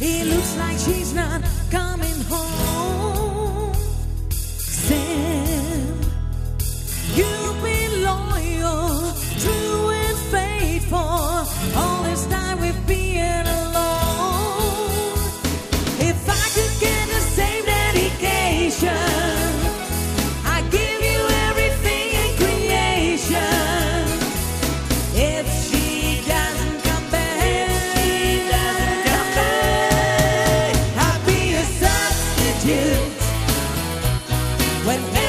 He looks like she's not coming. Whenever